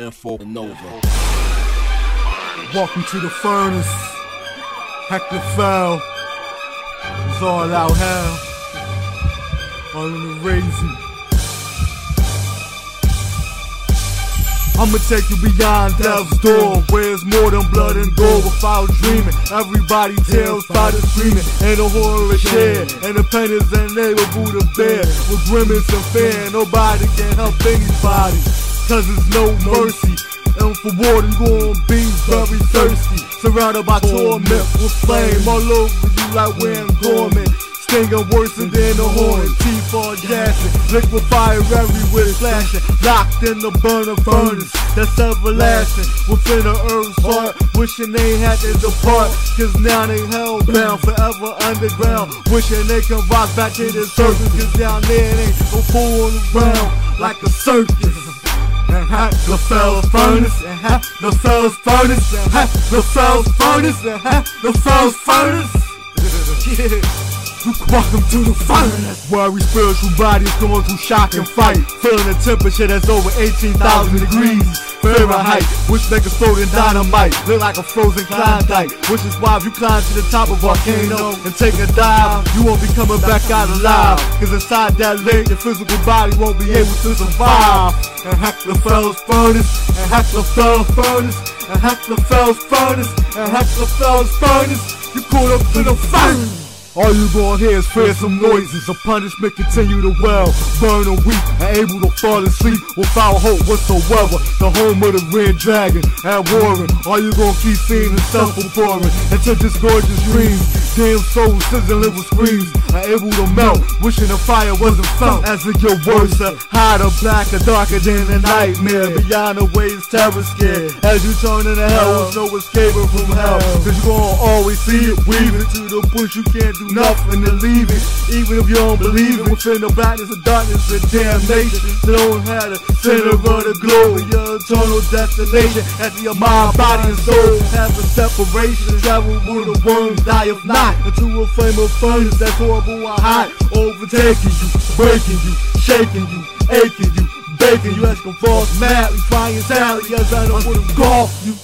Info Nova. Welcome to the furnace. Hector fell. It's all out hell. All in the raisin. I'ma take you beyond death's door, where it's more than blood and gore without dreaming. Everybody tells by the screaming, and the horror is shared, and the pain is unable to bear. With grimace and fear, nobody can help anybody, cause there's no mercy. And for water, you gon' be very thirsty. Surrounded by torment with flame all over you like wearing garment. Stinging worse than the hornet, teeth all gassing, liquid fire everywhere flashing, locked in the burner furnace that's everlasting within the earth's heart. Wishing they had to depart, cause now they hellbound forever underground. Wishing they can rock back to the surface, cause down there it ain't no fooling around like a circus. The fell's furnace, the fell's furnace, the fell's furnace, the fell's furnace. yeah. Welcome to the furnace Where we spiritual bodies going through shock and fight. Feeling a temperature that's over 18,000 degrees Fahrenheit, which make exploding dynamite. Look like a frozen Klondike. Which is why if you climb to the top of a volcano And take a dive, you won't be coming back out alive. Cause inside that lake, your physical body won't be able to survive. And hack the fell's furnace. And hack the fell's furnace. And hack the fell's furnace. And hack the fell's furnace. You caught up to the furnace all you gon' hear is fearsome noises. A punishment continue to well, burn and weep, and able to fall asleep without hope whatsoever. The home of the red dragon and warring. All you gon' keep seeing is self pouring into this gorgeous dreams. Damn soul sizzling with screams, and able to melt, wishing the fire wasn't felt. As it get worse, hotter, blacker, darker than a nightmare. Beyond the waves, terror scared. As you turn into hell, there's no escaping from hell. Cause you gon' always see it weaving to the push you can't do nothing to leave it. Even if you don't believe it, within the blackness of darkness and damnation. They don't have the center of the globe, your eternal destination. As your mind, body, and soul have a separation. Travel with the worms, die if not. Into a flame of furnace that's horrible and hot. Overtaking you, breaking you, shaking you, aching you, baking you. As false madly, trying sadly as I don't to golf you.